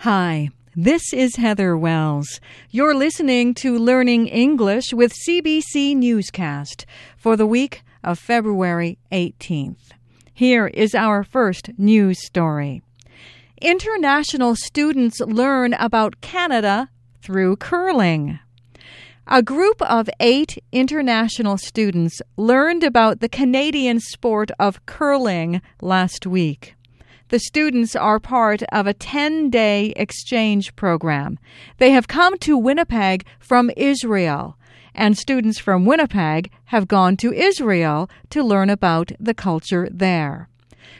Hi, this is Heather Wells. You're listening to Learning English with CBC Newscast for the week of February 18th. Here is our first news story. International students learn about Canada through curling. A group of eight international students learned about the Canadian sport of curling last week. The students are part of a 10 day exchange program. They have come to Winnipeg from Israel, and students from Winnipeg have gone to Israel to learn about the culture there.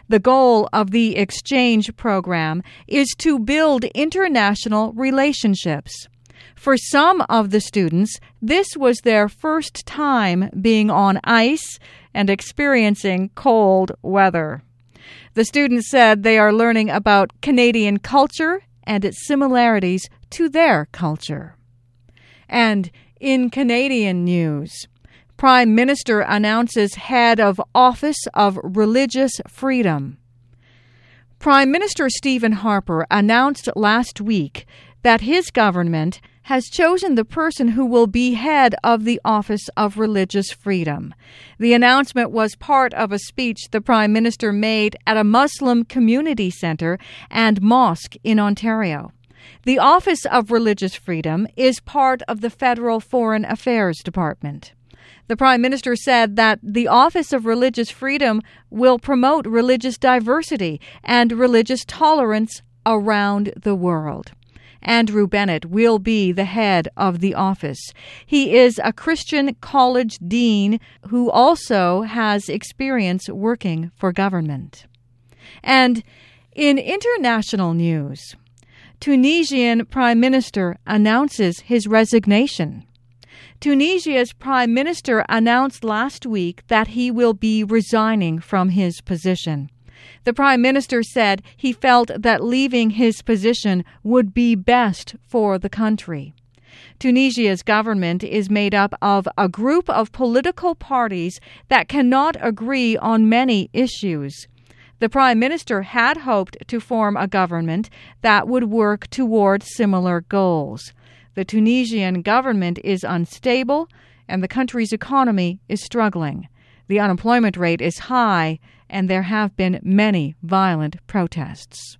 The goal of the exchange program is to build international relationships. For some of the students, this was their first time being on ice and experiencing cold weather. The students said they are learning about Canadian culture and its similarities to their culture. And in Canadian news, Prime Minister announces head of Office of Religious Freedom. Prime Minister Stephen Harper announced last week that his government has chosen the person who will be head of the Office of Religious Freedom. The announcement was part of a speech the Prime Minister made at a Muslim community centre and mosque in Ontario. The Office of Religious Freedom is part of the Federal Foreign Affairs Department. The Prime Minister said that the Office of Religious Freedom will promote religious diversity and religious tolerance around the world. Andrew Bennett will be the head of the office. He is a Christian college dean who also has experience working for government. And in international news, Tunisian Prime Minister announces his resignation. Tunisia's Prime Minister announced last week that he will be resigning from his position. The Prime Minister said he felt that leaving his position would be best for the country. Tunisia's government is made up of a group of political parties that cannot agree on many issues. The Prime Minister had hoped to form a government that would work toward similar goals. The Tunisian government is unstable and the country's economy is struggling. The unemployment rate is high and there have been many violent protests.